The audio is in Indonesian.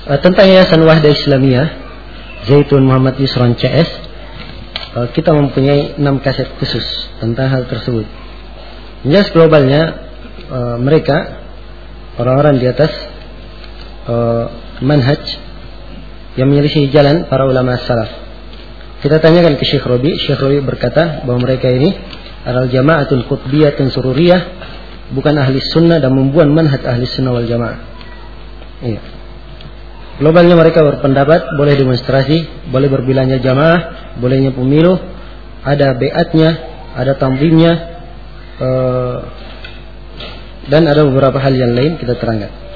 Uh, tentang Yayasan Wahda Islamiyah Zaitun Muhammad Yusron CS uh, kita mempunyai 6 kaset khusus tentang hal tersebut. Jelas globalnya uh, mereka orang-orang di atas manhaj yang menyelisih jalan para ulama salaf. Kita tanyakan ke Syekh Robi, Syekh Robi berkata bahwa mereka ini adalah jamaatul qutbiyatun sururiyah bukan ahli sunnah dan membuat manhaj ahli sunnah wal jamaah. Iya. Globalnya mereka berpendapat boleh demonstrasi, boleh berbilangnya jamaah, bolehnya pemilu, ada beatnya, ada tambimnya, uh, dan ada beberapa hal yang lain kita terangkan.